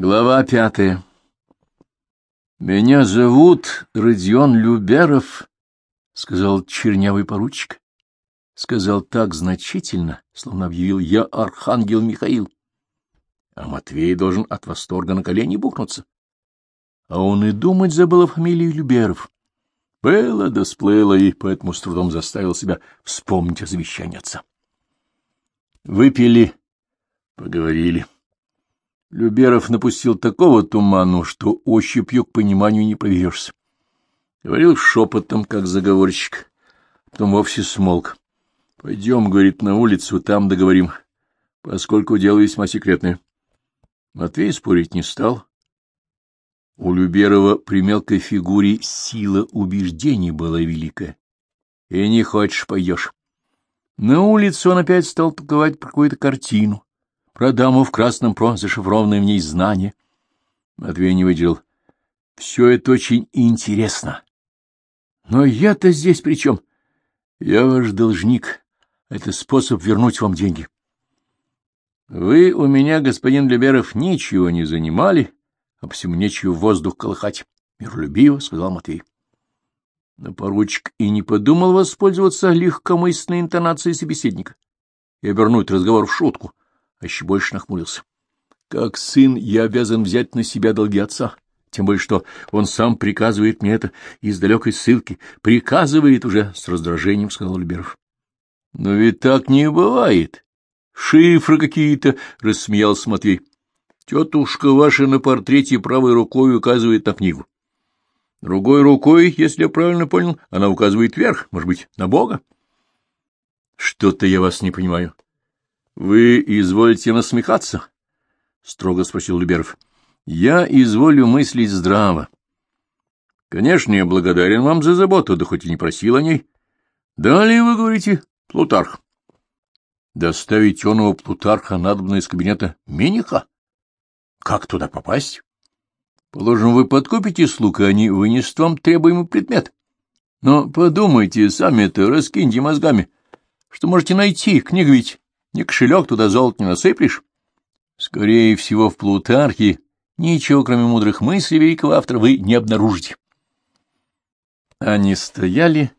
Глава пятая. «Меня зовут Родион Люберов», — сказал чернявый поручик. Сказал так значительно, словно объявил «Я Архангел Михаил». А Матвей должен от восторга на колени бухнуться. А он и думать забыл о фамилии Люберов. Было да сплыло, и поэтому с трудом заставил себя вспомнить о завещании отца. Выпили, поговорили. Люберов напустил такого туману, что ощупью к пониманию не приведешься. Говорил шепотом, как заговорщик, потом вовсе смолк. — Пойдем, — говорит, — на улицу, там договорим, поскольку дело весьма секретное. Матвей спорить не стал. У Люберова при мелкой фигуре сила убеждений была великая. И не хочешь — пойдешь. На улицу он опять стал толковать про какую-то картину про даму в красном про зашифрованное в ней знание. Матвей не выделил. Все это очень интересно. Но я-то здесь при чем? Я ваш должник. Это способ вернуть вам деньги. Вы у меня, господин Люберов, ничего не занимали, а посему нечего воздух колыхать. Миролюбиво, — сказал Матвей. Но поручик и не подумал воспользоваться легкомысленной интонацией собеседника и обернуть разговор в шутку а еще больше нахмурился. Как сын я обязан взять на себя долги отца, тем более что он сам приказывает мне это из далекой ссылки. Приказывает уже, — с раздражением сказал Люберов. — Но ведь так не бывает. Шифры какие-то, — рассмеялся Матвей. Тетушка ваша на портрете правой рукой указывает на книгу. Другой рукой, если я правильно понял, она указывает вверх, может быть, на Бога? — Что-то я вас не понимаю. — Вы изволите насмехаться? — строго спросил Люберов. — Я изволю мыслить здраво. Конечно, я благодарен вам за заботу, да хоть и не просил о ней. Далее вы говорите Плутарх. Доставить оного Плутарха надобно из кабинета Миниха? Как туда попасть? Положим, вы подкупите слуг, и они вынесут вам требуемый предмет. Но подумайте сами-то, раскиньте мозгами, что можете найти, книг ведь ни кошелек туда золото не насыплешь. Скорее всего, в Плутархе ничего, кроме мудрых мыслей великого автора, вы не обнаружите. Они стояли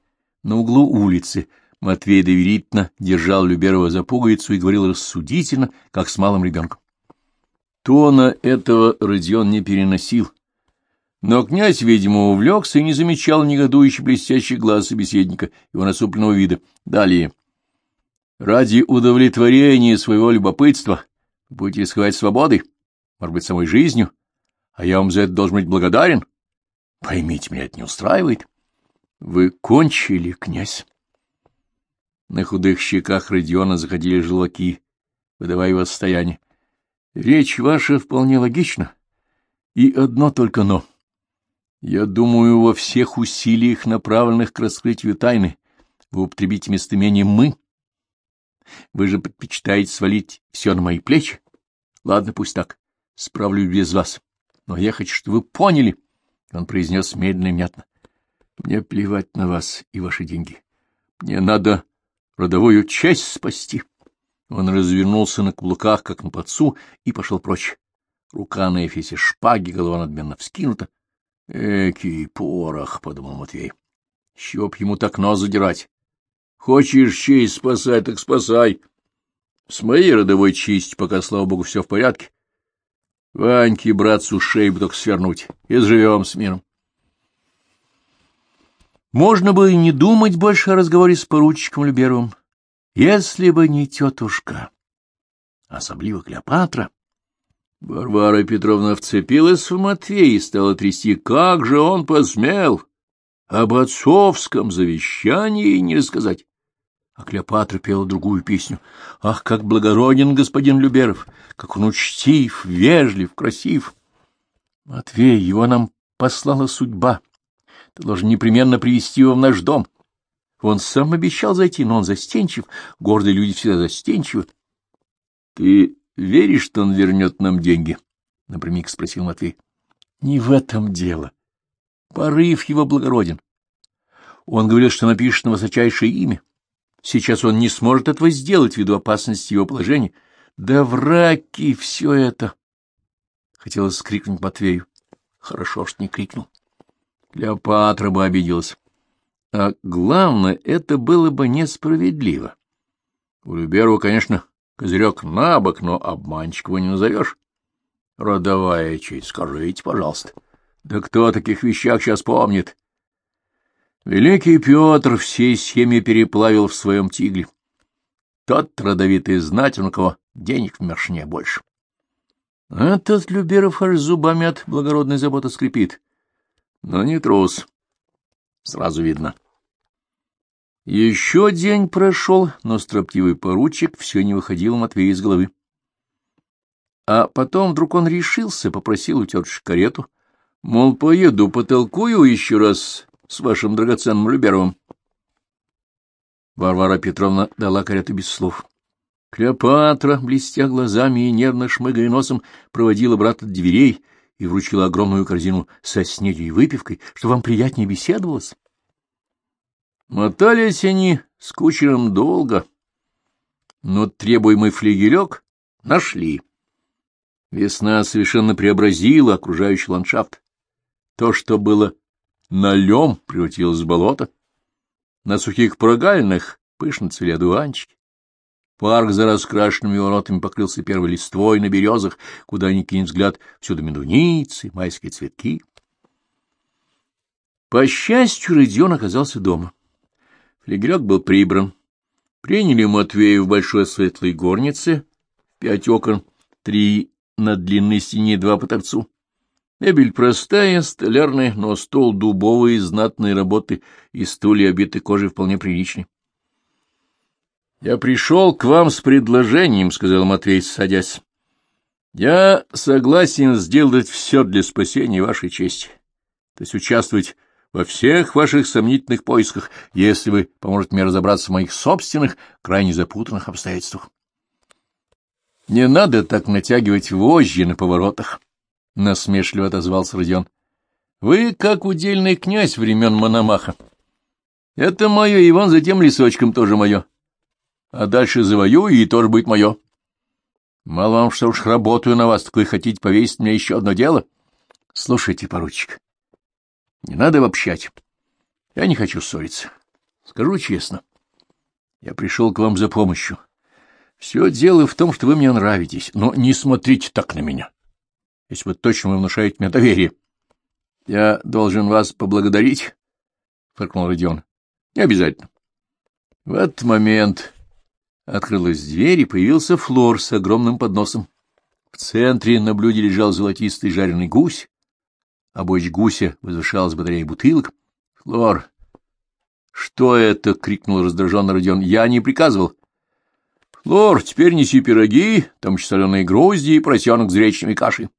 на углу улицы. Матвей доверительно держал Люберова за пуговицу и говорил рассудительно, как с малым ребенком. Тона этого Родион не переносил. Но князь, видимо, увлекся и не замечал негодующий блестящий глаз собеседника, его насупленного вида. Далее. Ради удовлетворения своего любопытства будете рисковать свободой, может быть, самой жизнью, а я вам за это должен быть благодарен. Поймите, меня это не устраивает. Вы кончили, князь. На худых щеках Родиона заходили желваки, выдавая его состояние. Речь ваша вполне логична, и одно только «но». Я думаю, во всех усилиях, направленных к раскрытию тайны, вы употребите местоимение «мы», вы же предпочитаете свалить все на мои плечи? Ладно, пусть так. Справлюсь без вас. Но я хочу, чтобы вы поняли, — он произнес медленно и внятно. Мне плевать на вас и ваши деньги. Мне надо родовую честь спасти. Он развернулся на каблуках, как на подцу, и пошел прочь. Рука на эфесе шпаги, голова надменно вскинута. — Экий порох, — подумал Матвей. — б ему так нос задирать? Хочешь честь спасать, так спасай. С моей родовой честь, пока, слава богу, все в порядке. Ваньке, братцу, шею бы только свернуть, и заживем с миром. Можно бы и не думать больше о разговоре с поручиком Люберовым, если бы не тетушка, особливо Клеопатра. Варвара Петровна вцепилась в Матвея и стала трясти. Как же он посмел об отцовском завещании не рассказать? А Клеопатра пела другую песню. «Ах, как благороден господин Люберов! Как он учтив, вежлив, красив!» «Матвей, его нам послала судьба. Ты должен непременно привести его в наш дом. Он сам обещал зайти, но он застенчив. Гордые люди всегда застенчивы». «Ты веришь, что он вернет нам деньги?» — напрямик спросил Матвей. «Не в этом дело. Порыв его благороден. Он говорил, что напишет на высочайшее имя. Сейчас он не сможет этого сделать ввиду опасности его положения. Да враки все это! Хотелось крикнуть Матвею. Хорошо, что не крикнул. Клеопатра бы обиделась. А главное, это было бы несправедливо. У Люберова, конечно, козырек на бок, но обманщик его не назовешь. Родовая честь, скажите, пожалуйста. Да кто о таких вещах сейчас помнит? Великий Петр всей схеме переплавил в своем тигле. Тот родовитый знать, у кого денег в мершне больше. Этот Люберов аж зубами от благородной заботы скрипит. Но не трус. Сразу видно. Еще день прошел, но строптивый поручик все не выходил Матвея из головы. А потом вдруг он решился, попросил у тетушки карету, мол, поеду, потолкую еще раз с вашим драгоценным Люберовым. Варвара Петровна дала карету без слов. Клеопатра, блестя глазами и нервно шмыгая носом, проводила брата от дверей и вручила огромную корзину со снедью и выпивкой, что вам приятнее беседовалось. Мотались они с кучером долго, но требуемый флигелек нашли. Весна совершенно преобразила окружающий ландшафт. То, что было налем, превратилось в болото. На сухих прогалинах пышно цвели одуванчики. Парк за раскрашенными воротами покрылся первой листвой на березах, куда ни кинет взгляд, всюду медуницы, майские цветки. По счастью, Родион оказался дома. Флегрек был прибран. Приняли Матвея в большой светлой горнице, пять окон, три на длинной стене, два по торцу. Мебель простая, столярная, но стол дубовый, знатной работы, и стулья, обиты кожей, вполне приличный. — Я пришел к вам с предложением, — сказал Матвей, садясь. — Я согласен сделать все для спасения вашей чести, то есть участвовать во всех ваших сомнительных поисках, если вы поможете мне разобраться в моих собственных, крайне запутанных обстоятельствах. Не надо так натягивать вожжи на поворотах, — насмешливо отозвался Родион. — Вы как удельный князь времен Мономаха. Это мое, и вон за тем лесочком тоже мое. А дальше завоюю, и тоже будет мое. Мало вам, что уж работаю на вас, такой хотите повесить мне еще одно дело? Слушайте, поручик, не надо обобщать. Я не хочу ссориться. Скажу честно. Я пришел к вам за помощью. Все дело в том, что вы мне нравитесь, но не смотрите так на меня. Если вы точно внушаете мне доверие. Я должен вас поблагодарить, — фыркнул Родион. — Не обязательно. В этот момент открылась дверь, и появился Флор с огромным подносом. В центре на блюде лежал золотистый жареный гусь, а бочь гуся возвышалась батарея бутылок. — Флор! — Что это? — крикнул раздраженно Родион. — Я не приказывал. — Флор, теперь неси пироги, там еще соленые грозди и поросенок с гречневой кашей.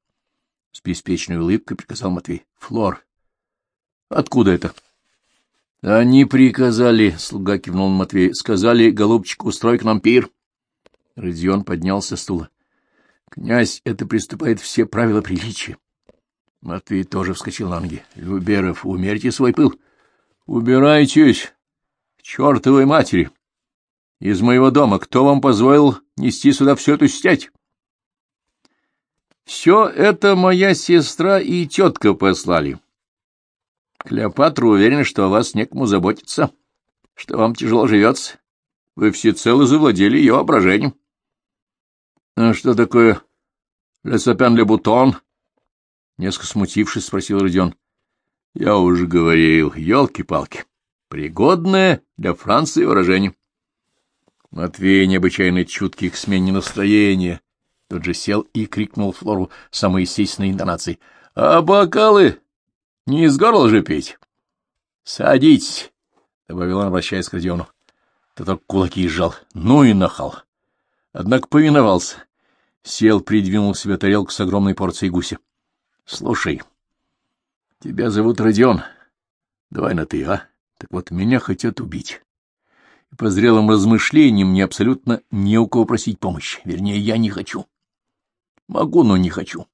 С беспечной улыбкой приказал Матвей. — Флор! — Откуда это? — Они приказали, — слуга кивнул Матвей. — Сказали, голубчик, устрой к нам пир. Родион поднялся с стула. — Князь, это приступает все правила приличия. Матвей тоже вскочил на ноги. — Люберов, умерьте свой пыл. — Убирайтесь! К чертовой матери! Из моего дома кто вам позволил нести сюда всю эту стять? — Все это моя сестра и тетка послали. Клеопатра уверена, что о вас некому заботиться, что вам тяжело живется. Вы всецело завладели ее воображением. — А что такое «Le Sapin le Bouton»? Несколько смутившись, спросил Родион. — Я уже говорил, елки-палки, пригодное для Франции выражение. Матвей, необычайно чуткий к смене настроения, тут же сел и крикнул Флору самой естественной интонацией. — А бокалы? Не из горла же петь? — Садитесь, — добавил он, обращаясь к Родиону. Ты только кулаки сжал. Ну и нахал. Однако повиновался. Сел, придвинул себе тарелку с огромной порцией гуся. Слушай, тебя зовут Родион. Давай на «ты», а? Так вот, меня хотят убить. По зрелым размышлениям мне абсолютно не у кого просить помощи. Вернее, я не хочу. Могу, но не хочу.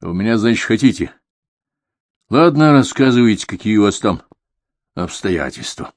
У меня, значит, хотите? Ладно, рассказывайте, какие у вас там обстоятельства.